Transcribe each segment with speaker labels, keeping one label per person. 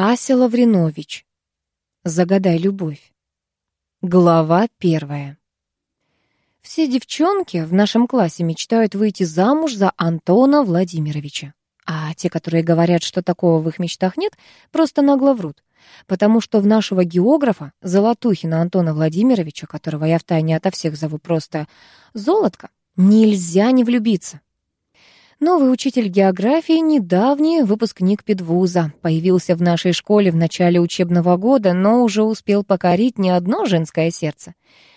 Speaker 1: Ася Лавринович. Загадай любовь. Глава первая. Все девчонки в нашем классе мечтают выйти замуж за Антона Владимировича. А те, которые говорят, что такого в их мечтах нет, просто нагло врут. Потому что в нашего географа, Золотухина Антона Владимировича, которого я втайне ото всех зову просто «Золотко», нельзя не влюбиться. Новый учитель географии, недавний выпускник педвуза, появился в нашей школе в начале учебного года, но уже успел покорить не одно женское сердце.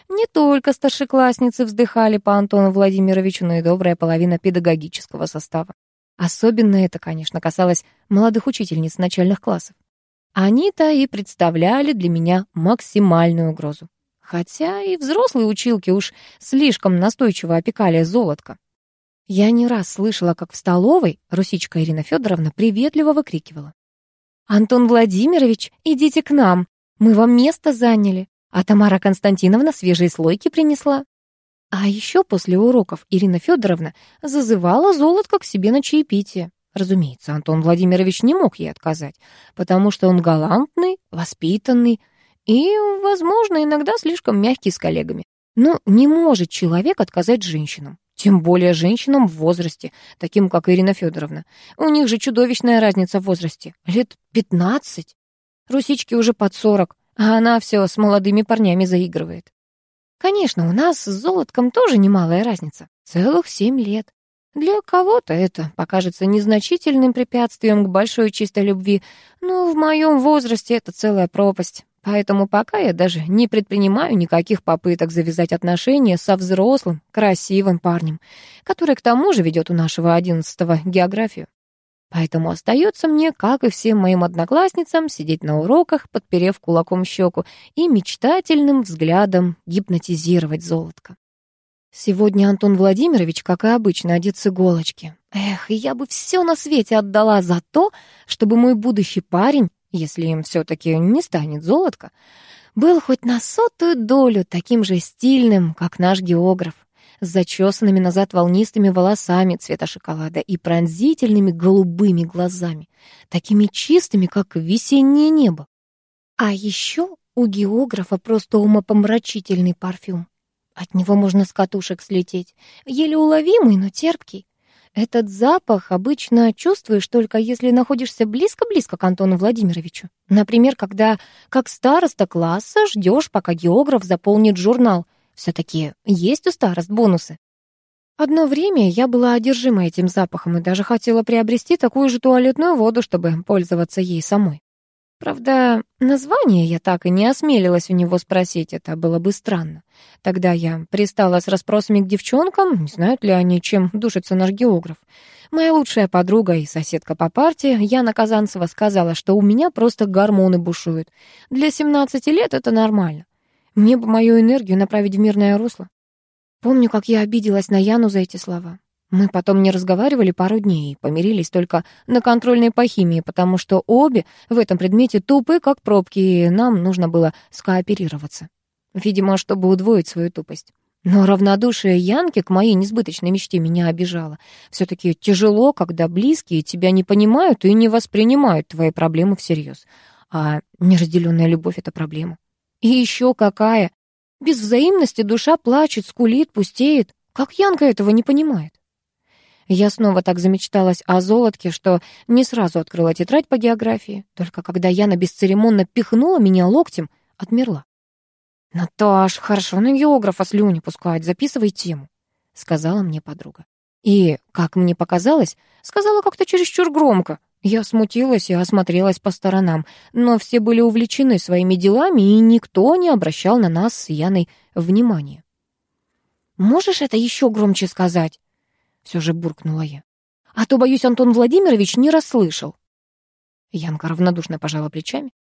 Speaker 1: Не только старшеклассницы вздыхали по Антону Владимировичу, но и добрая половина педагогического состава. Особенно это, конечно, касалось молодых учительниц начальных классов. Они-то и представляли для меня максимальную угрозу. Хотя и взрослые училки уж слишком настойчиво опекали золотко. Я не раз слышала, как в столовой русичка Ирина Федоровна приветливо выкрикивала. «Антон Владимирович, идите к нам, мы вам место заняли, а Тамара Константиновна свежие слойки принесла». А еще после уроков Ирина Федоровна зазывала золотко к себе на чаепитие. Разумеется, Антон Владимирович не мог ей отказать, потому что он галантный, воспитанный и, возможно, иногда слишком мягкий с коллегами. Но не может человек отказать женщинам. Тем более женщинам в возрасте, таким как Ирина Федоровна. У них же чудовищная разница в возрасте. Лет пятнадцать. Русички уже под сорок, а она все с молодыми парнями заигрывает. Конечно, у нас с золотком тоже немалая разница. Целых семь лет. Для кого-то это покажется незначительным препятствием к большой чистой любви, но в моем возрасте это целая пропасть. Поэтому пока я даже не предпринимаю никаких попыток завязать отношения со взрослым, красивым парнем, который к тому же ведет у нашего одиннадцатого географию. Поэтому остается мне, как и всем моим одноклассницам, сидеть на уроках, подперев кулаком щеку и мечтательным взглядом гипнотизировать золотко. Сегодня Антон Владимирович, как и обычно, одет с иголочки. Эх, я бы все на свете отдала за то, чтобы мой будущий парень если им все-таки не станет золотко, был хоть на сотую долю таким же стильным, как наш географ, с зачесанными назад волнистыми волосами цвета шоколада и пронзительными голубыми глазами, такими чистыми, как весеннее небо. А еще у географа просто умопомрачительный парфюм. От него можно с катушек слететь, еле уловимый, но терпкий. Этот запах обычно чувствуешь только если находишься близко-близко к Антону Владимировичу. Например, когда, как староста класса, ждешь, пока географ заполнит журнал. Все-таки есть у старост бонусы. Одно время я была одержима этим запахом и даже хотела приобрести такую же туалетную воду, чтобы пользоваться ей самой. Правда, название я так и не осмелилась у него спросить, это было бы странно. Тогда я пристала с расспросами к девчонкам, не знают ли они, чем душится наш географ. Моя лучшая подруга и соседка по партии, Яна Казанцева, сказала, что у меня просто гормоны бушуют. Для 17 лет это нормально. Мне бы мою энергию направить в мирное русло. Помню, как я обиделась на Яну за эти слова. Мы потом не разговаривали пару дней и помирились только на контрольной по химии, потому что обе в этом предмете тупы, как пробки, и нам нужно было скооперироваться. Видимо, чтобы удвоить свою тупость. Но равнодушие Янки к моей несбыточной мечте меня обижало. Все-таки тяжело, когда близкие тебя не понимают и не воспринимают твои проблемы всерьез. А неразделенная любовь — это проблема. И еще какая! Без взаимности душа плачет, скулит, пустеет. Как Янка этого не понимает? Я снова так замечталась о золотке, что не сразу открыла тетрадь по географии. Только когда Яна бесцеремонно пихнула меня локтем, отмерла. «Наташ, хорошо на географа слюни пускать, записывай тему», — сказала мне подруга. И, как мне показалось, сказала как-то чересчур громко. Я смутилась и осмотрелась по сторонам, но все были увлечены своими делами, и никто не обращал на нас с Яной внимания. «Можешь это еще громче сказать?» все же буркнула я. А то, боюсь, Антон Владимирович не расслышал. Янка равнодушно пожала плечами.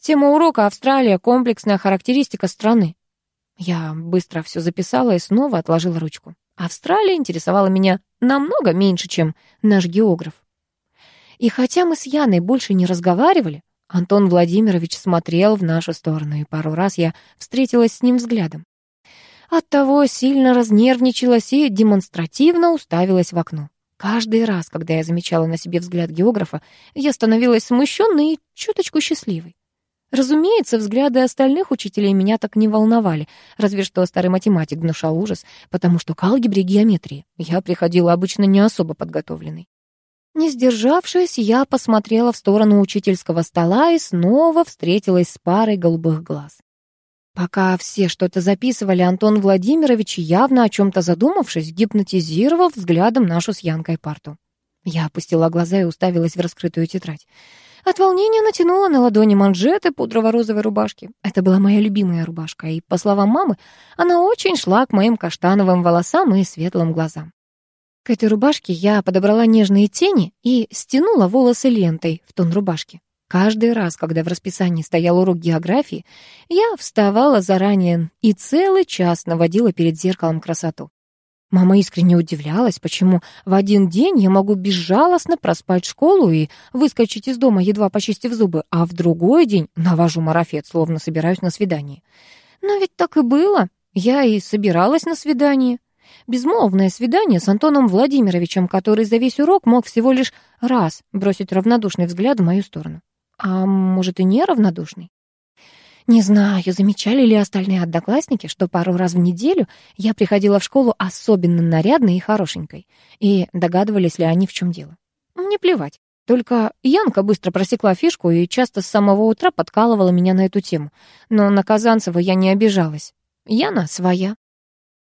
Speaker 1: Тема урока «Австралия. Комплексная характеристика страны». Я быстро все записала и снова отложила ручку. Австралия интересовала меня намного меньше, чем наш географ. И хотя мы с Яной больше не разговаривали, Антон Владимирович смотрел в нашу сторону, и пару раз я встретилась с ним взглядом. Оттого сильно разнервничалась и демонстративно уставилась в окно. Каждый раз, когда я замечала на себе взгляд географа, я становилась смущенной и чуточку счастливой. Разумеется, взгляды остальных учителей меня так не волновали, разве что старый математик внушал ужас, потому что к алгебре и геометрии я приходила обычно не особо подготовленной. Не сдержавшись, я посмотрела в сторону учительского стола и снова встретилась с парой голубых глаз. Пока все что-то записывали, Антон Владимирович, явно о чем-то задумавшись, гипнотизировал взглядом нашу с Янкой парту. Я опустила глаза и уставилась в раскрытую тетрадь. От волнения натянула на ладони манжеты пудрово-розовой рубашки. Это была моя любимая рубашка, и, по словам мамы, она очень шла к моим каштановым волосам и светлым глазам. К этой рубашке я подобрала нежные тени и стянула волосы лентой в тон рубашки. Каждый раз, когда в расписании стоял урок географии, я вставала заранее и целый час наводила перед зеркалом красоту. Мама искренне удивлялась, почему в один день я могу безжалостно проспать школу и выскочить из дома, едва почистив зубы, а в другой день навожу марафет, словно собираюсь на свидание. Но ведь так и было. Я и собиралась на свидание. Безмолвное свидание с Антоном Владимировичем, который за весь урок мог всего лишь раз бросить равнодушный взгляд в мою сторону. А может, и не равнодушный? Не знаю, замечали ли остальные одноклассники, что пару раз в неделю я приходила в школу особенно нарядной и хорошенькой, и догадывались ли они, в чем дело. Мне плевать. Только Янка быстро просекла фишку и часто с самого утра подкалывала меня на эту тему. Но на Казанцева я не обижалась. Яна своя.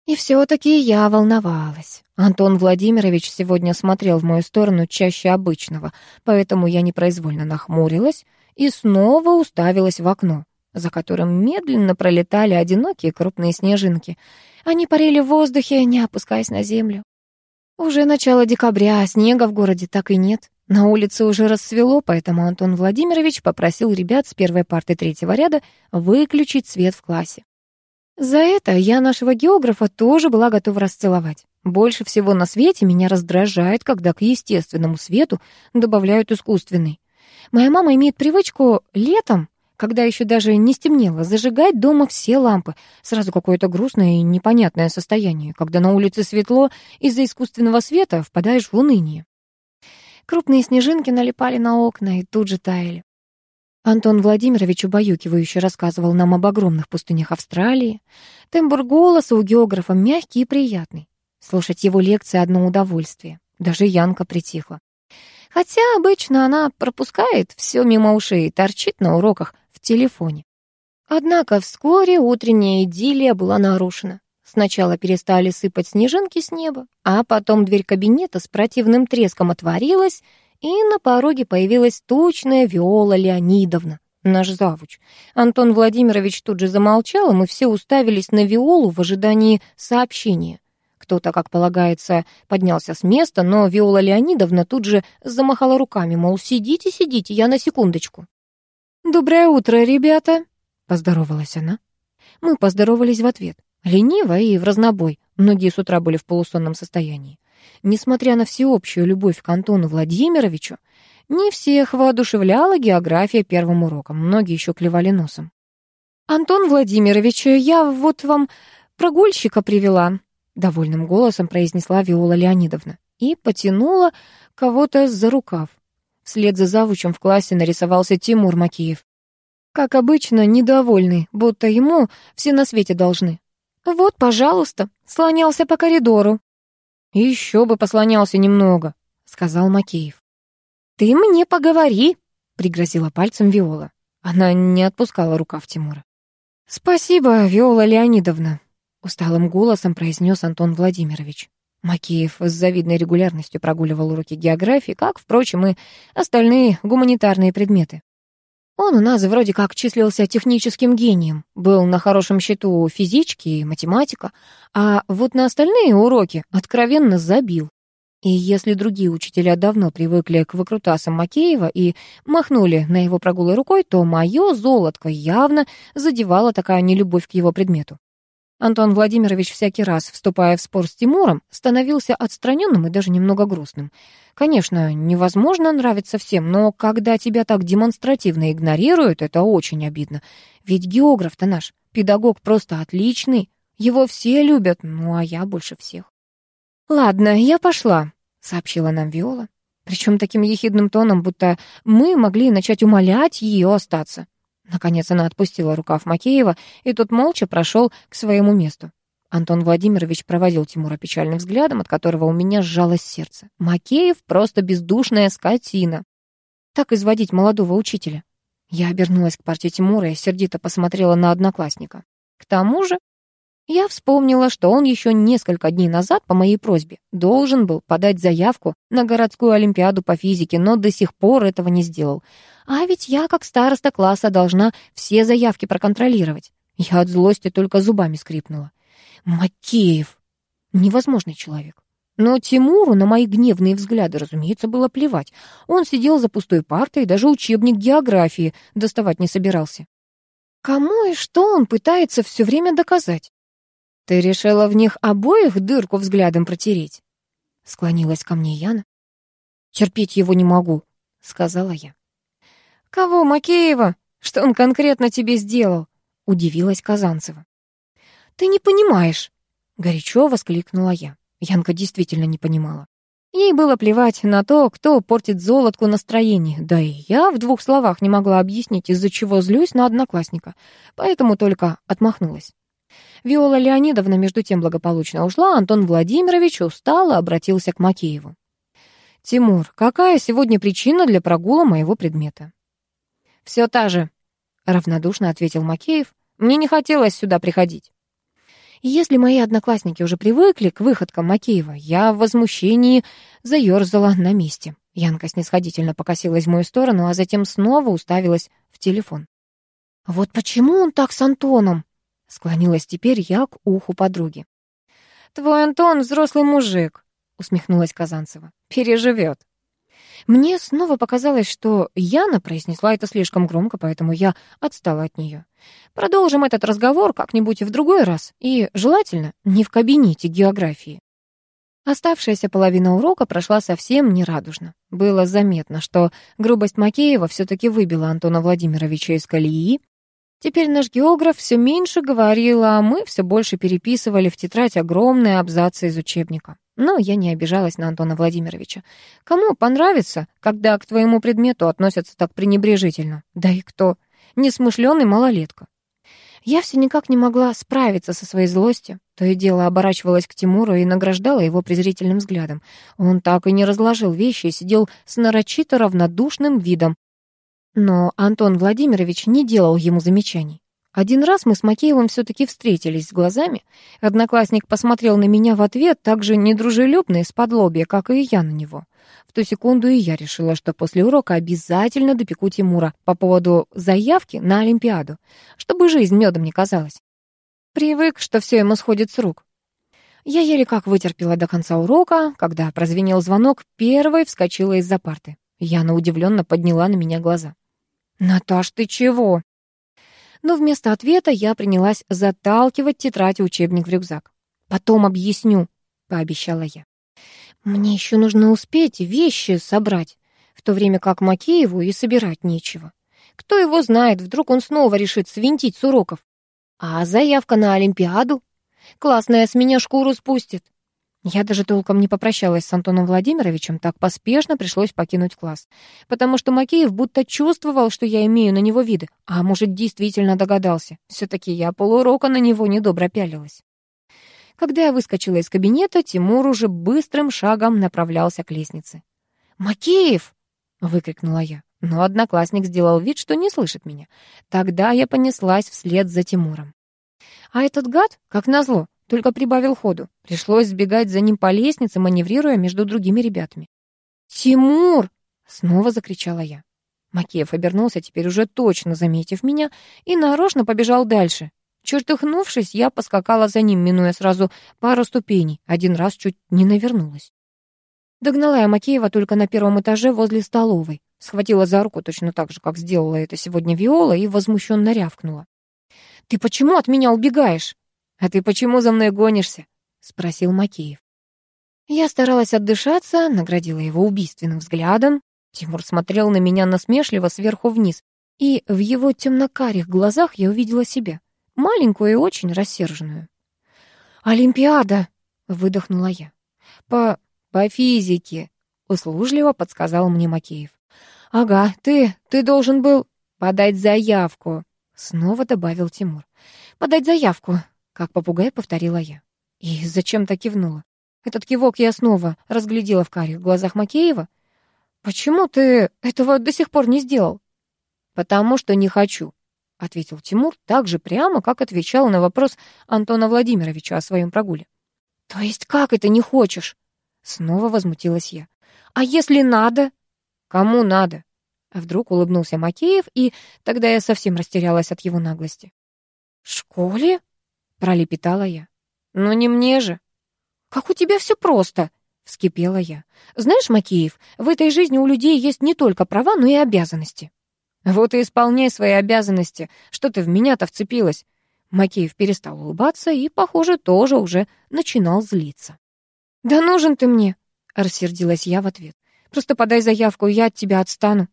Speaker 1: И все-таки я волновалась. Антон Владимирович сегодня смотрел в мою сторону чаще обычного, поэтому я непроизвольно нахмурилась и снова уставилась в окно за которым медленно пролетали одинокие крупные снежинки. Они парили в воздухе, не опускаясь на землю. Уже начало декабря, а снега в городе так и нет. На улице уже рассвело, поэтому Антон Владимирович попросил ребят с первой парты третьего ряда выключить свет в классе. За это я нашего географа тоже была готова расцеловать. Больше всего на свете меня раздражает, когда к естественному свету добавляют искусственный. Моя мама имеет привычку летом когда еще даже не стемнело, зажигать дома все лампы. Сразу какое-то грустное и непонятное состояние, когда на улице светло, из-за искусственного света впадаешь в уныние. Крупные снежинки налипали на окна и тут же таяли. Антон Владимирович убаюкивающе рассказывал нам об огромных пустынях Австралии. Тембр голоса у географа мягкий и приятный. Слушать его лекции — одно удовольствие. Даже Янка притихла. Хотя обычно она пропускает все мимо ушей и торчит на уроках, телефоне. Однако вскоре утренняя идиллия была нарушена. Сначала перестали сыпать снежинки с неба, а потом дверь кабинета с противным треском отворилась, и на пороге появилась тучная Виола Леонидовна, наш завуч. Антон Владимирович тут же замолчал, и мы все уставились на Виолу в ожидании сообщения. Кто-то, как полагается, поднялся с места, но Виола Леонидовна тут же замахала руками, мол, сидите, сидите, я на секундочку. «Доброе утро, ребята!» — поздоровалась она. Мы поздоровались в ответ. Лениво и в разнобой. Многие с утра были в полусонном состоянии. Несмотря на всеобщую любовь к Антону Владимировичу, не всех воодушевляла география первым уроком. Многие еще клевали носом. «Антон Владимирович, я вот вам прогульщика привела», — довольным голосом произнесла Виола Леонидовна и потянула кого-то за рукав. Вслед за завучем в классе нарисовался Тимур Макеев. Как обычно, недовольный, будто ему все на свете должны. «Вот, пожалуйста», слонялся по коридору. «Еще бы послонялся немного», — сказал Макеев. «Ты мне поговори», — пригрозила пальцем Виола. Она не отпускала рукав Тимура. «Спасибо, Виола Леонидовна», — усталым голосом произнес Антон Владимирович. Макеев с завидной регулярностью прогуливал уроки географии, как, впрочем, и остальные гуманитарные предметы. Он у нас вроде как числился техническим гением, был на хорошем счету физички и математика, а вот на остальные уроки откровенно забил. И если другие учителя давно привыкли к выкрутасам Макеева и махнули на его прогулы рукой, то мое золотко явно задевала такая нелюбовь к его предмету. Антон Владимирович всякий раз, вступая в спор с Тимуром, становился отстраненным и даже немного грустным. Конечно, невозможно нравиться всем, но когда тебя так демонстративно игнорируют, это очень обидно. Ведь географ-то наш, педагог просто отличный, его все любят, ну а я больше всех. «Ладно, я пошла», — сообщила нам Виола. Причем таким ехидным тоном, будто мы могли начать умолять ее остаться. Наконец она отпустила рукав Макеева, и тот молча прошел к своему месту. Антон Владимирович проводил Тимура печальным взглядом, от которого у меня сжалось сердце. Макеев просто бездушная скотина. Так изводить молодого учителя. Я обернулась к партии Тимура и сердито посмотрела на одноклассника. К тому же я вспомнила, что он еще несколько дней назад по моей просьбе должен был подать заявку на городскую олимпиаду по физике, но до сих пор этого не сделал. А ведь я, как староста класса, должна все заявки проконтролировать. Я от злости только зубами скрипнула. Макеев. Невозможный человек. Но Тимуру на мои гневные взгляды, разумеется, было плевать. Он сидел за пустой партой и даже учебник географии доставать не собирался. Кому и что он пытается все время доказать? «Ты решила в них обоих дырку взглядом протереть?» Склонилась ко мне Яна. «Терпеть его не могу», — сказала я. «Кого, Макеева? Что он конкретно тебе сделал?» — удивилась Казанцева. «Ты не понимаешь!» — горячо воскликнула я. Янка действительно не понимала. Ей было плевать на то, кто портит золотку настроение, да и я в двух словах не могла объяснить, из-за чего злюсь на одноклассника, поэтому только отмахнулась. Виола Леонидовна между тем благополучно ушла, Антон Владимирович устало обратился к Макееву. «Тимур, какая сегодня причина для прогула моего предмета?» «Все та же», — равнодушно ответил Макеев. «Мне не хотелось сюда приходить». Если мои одноклассники уже привыкли к выходкам Макеева, я в возмущении заёрзала на месте. Янка снисходительно покосилась в мою сторону, а затем снова уставилась в телефон. «Вот почему он так с Антоном?» Склонилась теперь я к уху подруги. «Твой Антон взрослый мужик», — усмехнулась Казанцева. «Переживет». Мне снова показалось, что Яна произнесла это слишком громко, поэтому я отстала от нее. Продолжим этот разговор как-нибудь в другой раз, и, желательно, не в кабинете географии. Оставшаяся половина урока прошла совсем нерадужно. Было заметно, что грубость Макеева все-таки выбила Антона Владимировича из колеи. Теперь наш географ все меньше говорил, а мы все больше переписывали в тетрадь огромные абзацы из учебника. Но я не обижалась на Антона Владимировича. Кому понравится, когда к твоему предмету относятся так пренебрежительно? Да и кто? Несмышленый малолетка. Я все никак не могла справиться со своей злостью. То и дело оборачивалась к Тимуру и награждала его презрительным взглядом. Он так и не разложил вещи и сидел с нарочито равнодушным видом. Но Антон Владимирович не делал ему замечаний. Один раз мы с Макеевым все-таки встретились с глазами. Одноклассник посмотрел на меня в ответ так же недружелюбно из-под лобья, как и я на него. В ту секунду и я решила, что после урока обязательно допеку Тимура по поводу заявки на Олимпиаду, чтобы жизнь медом не казалась. Привык, что все ему сходит с рук. Я еле как вытерпела до конца урока, когда прозвенел звонок, первой вскочила из-за парты. Яна удивленно подняла на меня глаза. «Наташ, ты чего?» но вместо ответа я принялась заталкивать тетрадь и учебник в рюкзак. «Потом объясню», — пообещала я. «Мне еще нужно успеть вещи собрать, в то время как Макееву и собирать нечего. Кто его знает, вдруг он снова решит свинтить с уроков. А заявка на Олимпиаду? Классная с меня шкуру спустит. Я даже толком не попрощалась с Антоном Владимировичем, так поспешно пришлось покинуть класс. Потому что Макеев будто чувствовал, что я имею на него виды, а может, действительно догадался. Все-таки я полурока на него недобро пялилась. Когда я выскочила из кабинета, Тимур уже быстрым шагом направлялся к лестнице. «Макеев!» — выкрикнула я. Но одноклассник сделал вид, что не слышит меня. Тогда я понеслась вслед за Тимуром. А этот гад, как назло, только прибавил ходу. Пришлось сбегать за ним по лестнице, маневрируя между другими ребятами. «Тимур!» — снова закричала я. Макеев обернулся, теперь уже точно заметив меня, и нарочно побежал дальше. Чертыхнувшись, я поскакала за ним, минуя сразу пару ступеней. Один раз чуть не навернулась. Догнала я Макеева только на первом этаже возле столовой. Схватила за руку точно так же, как сделала это сегодня Виола, и возмущенно рявкнула. «Ты почему от меня убегаешь?» «А ты почему за мной гонишься?» — спросил Макеев. Я старалась отдышаться, наградила его убийственным взглядом. Тимур смотрел на меня насмешливо сверху вниз, и в его темнокарих глазах я увидела себя, маленькую и очень рассерженную. «Олимпиада!» — выдохнула я. «По... по физике!» — услужливо подсказал мне Макеев. «Ага, ты, ты должен был подать заявку», — снова добавил Тимур. «Подать заявку», — как попугай повторила я. И зачем-то кивнула. Этот кивок я снова разглядела в карих глазах Макеева. «Почему ты этого до сих пор не сделал?» «Потому что не хочу», — ответил Тимур так же прямо, как отвечал на вопрос Антона Владимировича о своем прогуле. «То есть как это не хочешь?» Снова возмутилась я. «А если надо?» «Кому надо?» Вдруг улыбнулся Макеев, и тогда я совсем растерялась от его наглости. «В школе?» — пролепетала я. «Ну не мне же». «Как у тебя все просто!» — вскипела я. «Знаешь, Макеев, в этой жизни у людей есть не только права, но и обязанности». «Вот и исполняй свои обязанности. Что ты в меня-то вцепилась?» Макеев перестал улыбаться и, похоже, тоже уже начинал злиться. «Да нужен ты мне!» — рассердилась я в ответ. Просто подай заявку, я от тебя отстану».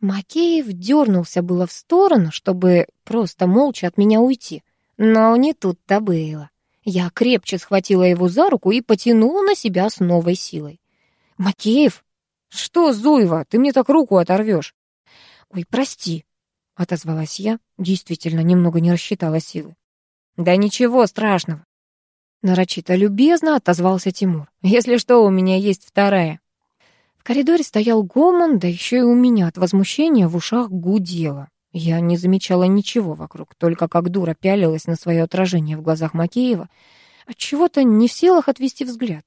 Speaker 1: Макеев дернулся было в сторону, чтобы просто молча от меня уйти. Но не тут-то было. Я крепче схватила его за руку и потянула на себя с новой силой. «Макеев!» «Что, Зуева, ты мне так руку оторвешь?» «Ой, прости», — отозвалась я, действительно немного не рассчитала силы. «Да ничего страшного». Нарочито любезно отозвался Тимур. «Если что, у меня есть вторая». В коридоре стоял гомон, да еще и у меня от возмущения в ушах гудело. Я не замечала ничего вокруг, только как дура пялилась на свое отражение в глазах Макеева, отчего-то не в силах отвести взгляд.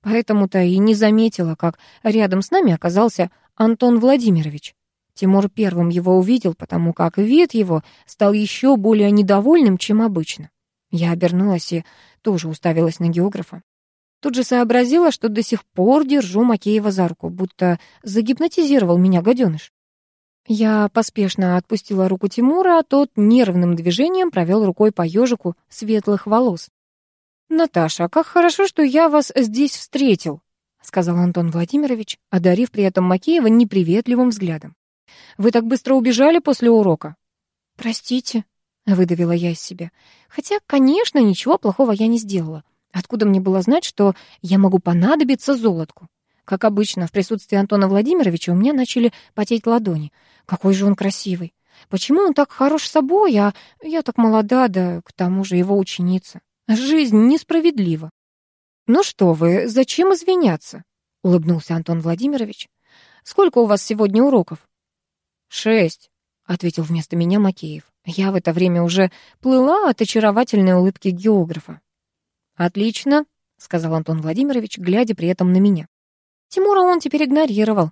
Speaker 1: Поэтому-то и не заметила, как рядом с нами оказался Антон Владимирович. Тимур первым его увидел, потому как вид его стал еще более недовольным, чем обычно. Я обернулась и тоже уставилась на географа. Тут же сообразила, что до сих пор держу Макеева за руку, будто загипнотизировал меня гаденыш. Я поспешно отпустила руку Тимура, а тот нервным движением провел рукой по ежику светлых волос. «Наташа, как хорошо, что я вас здесь встретил», — сказал Антон Владимирович, одарив при этом Макеева неприветливым взглядом. «Вы так быстро убежали после урока?» «Простите», — выдавила я из себя. «Хотя, конечно, ничего плохого я не сделала. Откуда мне было знать, что я могу понадобиться золотку? Как обычно, в присутствии Антона Владимировича у меня начали потеть ладони. Какой же он красивый. Почему он так хорош собой, а я так молода, да к тому же его ученица? Жизнь несправедлива. «Ну что вы, зачем извиняться?» — улыбнулся Антон Владимирович. «Сколько у вас сегодня уроков?» «Шесть», — ответил вместо меня Макеев. Я в это время уже плыла от очаровательной улыбки географа. «Отлично», — сказал Антон Владимирович, глядя при этом на меня. Тимура он теперь игнорировал.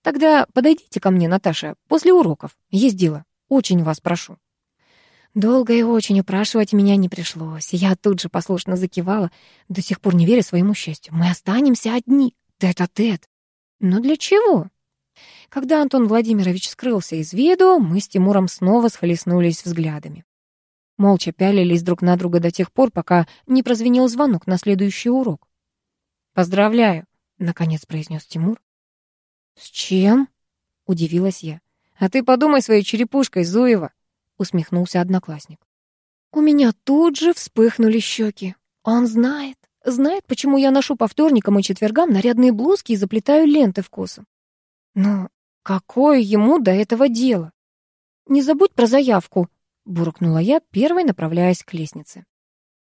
Speaker 1: «Тогда подойдите ко мне, Наташа, после уроков. Есть дело. Очень вас прошу». Долго и очень упрашивать меня не пришлось. Я тут же послушно закивала, до сих пор не веря своему счастью. Мы останемся одни, тет-а-тет. -тет. Но для чего? Когда Антон Владимирович скрылся из виду, мы с Тимуром снова схлестнулись взглядами. Молча пялились друг на друга до тех пор, пока не прозвенел звонок на следующий урок. «Поздравляю», — наконец произнес Тимур. «С чем?» — удивилась я. «А ты подумай своей черепушкой, Зуева», — усмехнулся одноклассник. У меня тут же вспыхнули щеки. Он знает, знает, почему я ношу по вторникам и четвергам нарядные блузки и заплетаю ленты в косу. Но какое ему до этого дело? Не забудь про заявку, буркнула я, первой направляясь к лестнице.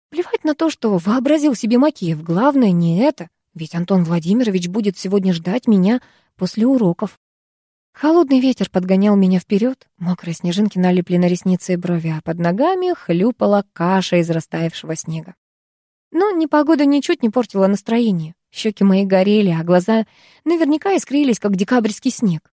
Speaker 1: Плевать на то, что вообразил себе Макеев, главное не это, ведь Антон Владимирович будет сегодня ждать меня после уроков. Холодный ветер подгонял меня вперед, мокрые снежинки налипли на ресницы и брови, а под ногами хлюпала каша из растаявшего снега. Но непогода ничуть не портила настроение. Щеки мои горели, а глаза наверняка искрились, как декабрьский снег.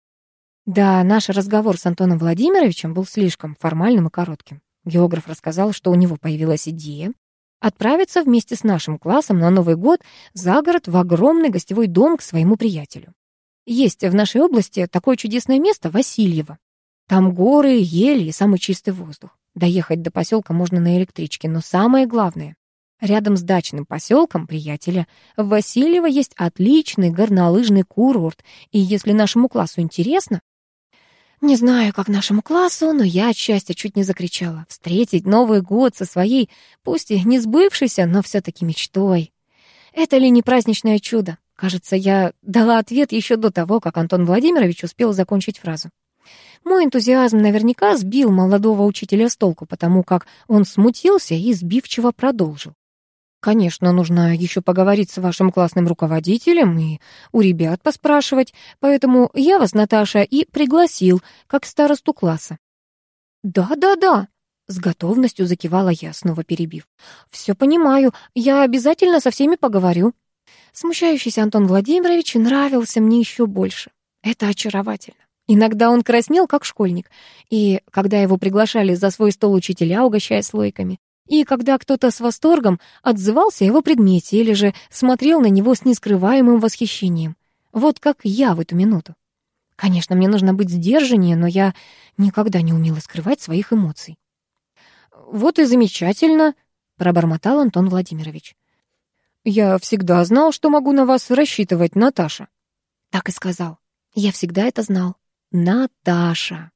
Speaker 1: Да, наш разговор с Антоном Владимировичем был слишком формальным и коротким. Географ рассказал, что у него появилась идея отправиться вместе с нашим классом на Новый год за город в огромный гостевой дом к своему приятелю. Есть в нашей области такое чудесное место Васильево. Там горы, ели и самый чистый воздух. Доехать до поселка можно на электричке, но самое главное, рядом с дачным поселком приятеля в Васильево есть отличный горнолыжный курорт, и если нашему классу интересно, не знаю, как нашему классу, но я от счастья чуть не закричала. Встретить Новый год со своей, пусть и не сбывшейся, но все таки мечтой. Это ли не праздничное чудо? Кажется, я дала ответ еще до того, как Антон Владимирович успел закончить фразу. Мой энтузиазм наверняка сбил молодого учителя с толку, потому как он смутился и сбивчиво продолжил. Конечно, нужно еще поговорить с вашим классным руководителем и у ребят поспрашивать, поэтому я вас, Наташа, и пригласил, как старосту класса. «Да-да-да», — с готовностью закивала я, снова перебив. «Все понимаю, я обязательно со всеми поговорю». Смущающийся Антон Владимирович нравился мне еще больше. Это очаровательно. Иногда он краснел, как школьник, и когда его приглашали за свой стол учителя, угощая слойками, и когда кто-то с восторгом отзывался о его предмете или же смотрел на него с нескрываемым восхищением. Вот как я в эту минуту. Конечно, мне нужно быть сдержаннее, но я никогда не умела скрывать своих эмоций. «Вот и замечательно», — пробормотал Антон Владимирович. «Я всегда знал, что могу на вас рассчитывать, Наташа». Так и сказал. Я всегда это знал. Наташа.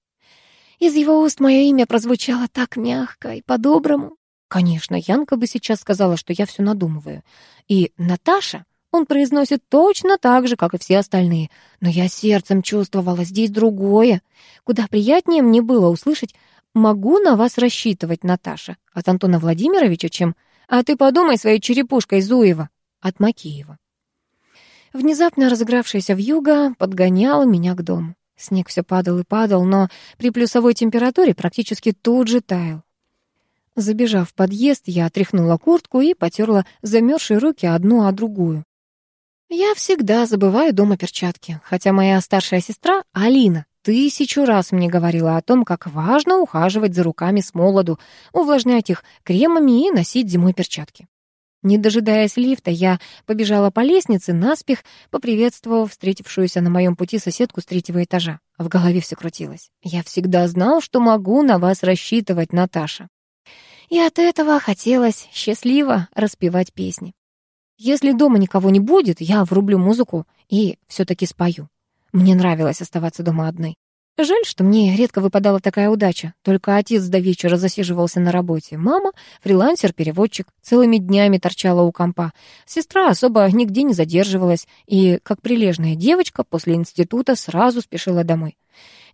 Speaker 1: Из его уст мое имя прозвучало так мягко и по-доброму. Конечно, Янка бы сейчас сказала, что я все надумываю. И Наташа он произносит точно так же, как и все остальные. Но я сердцем чувствовала здесь другое. Куда приятнее мне было услышать «Могу на вас рассчитывать, Наташа» от Антона Владимировича, чем «А ты подумай своей черепушкой, Зуева» от Макеева. Внезапно разыгравшаяся вьюга подгоняла меня к дому. Снег все падал и падал, но при плюсовой температуре практически тут же таял. Забежав в подъезд, я отряхнула куртку и потерла замерзшие руки одну о другую. Я всегда забываю дома перчатки, хотя моя старшая сестра, Алина, тысячу раз мне говорила о том, как важно ухаживать за руками с молоду, увлажнять их кремами и носить зимой перчатки. Не дожидаясь лифта, я побежала по лестнице, наспех поприветствовав встретившуюся на моем пути соседку с третьего этажа. В голове все крутилось. «Я всегда знал, что могу на вас рассчитывать, Наташа». И от этого хотелось счастливо распевать песни. Если дома никого не будет, я врублю музыку и все таки спою. Мне нравилось оставаться дома одной. Жаль, что мне редко выпадала такая удача. Только отец до вечера засиживался на работе. Мама, фрилансер-переводчик, целыми днями торчала у компа. Сестра особо нигде не задерживалась и, как прилежная девочка, после института сразу спешила домой.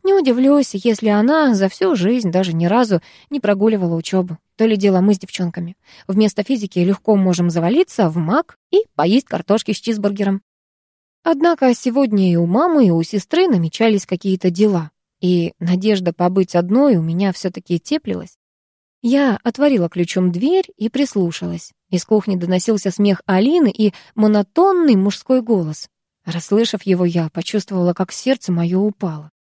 Speaker 1: Не удивлюсь, если она за всю жизнь даже ни разу не прогуливала учебу. То ли дело мы с девчонками. Вместо физики легко можем завалиться в мак и поесть картошки с чизбургером. Однако сегодня и у мамы, и у сестры намечались какие-то дела, и надежда побыть одной у меня все-таки теплилась. Я отворила ключом дверь и прислушалась. Из кухни доносился смех Алины и монотонный мужской голос. Расслышав его, я почувствовала, как сердце мое упало.